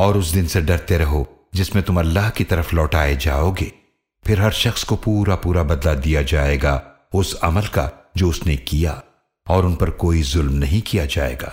اور اس دن سے ڈرتے رہو جس میں تم اللہ کی طرف لوٹائے جاؤ گے۔ پھر ہر شخص کو پورا پورا بدلہ دیا جائے گا اس عمل کا جو اس نے کیا اور ان پر کوئی ظلم نہیں کیا جائے گا۔